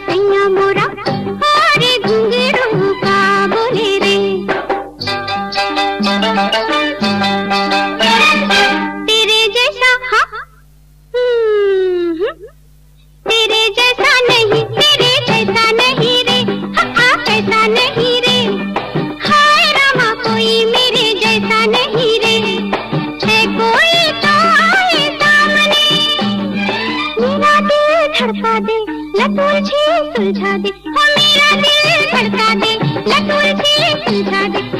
सैया मोरा, हारे घुंघरू का बोले रे। तेरे जैसा, हा? तेरे जैसा नहीं, तेरे जैसा नहीं रे। हाँ पैसा नहीं रे। हाय रामा, कोई मेरे जैसा नहीं रे। है कोई तो आए सामने। मेरा दिल धड़का दे लतूल सुलझा दे। मेरा दिल धड़का दे। लटूर से सुलझा दे।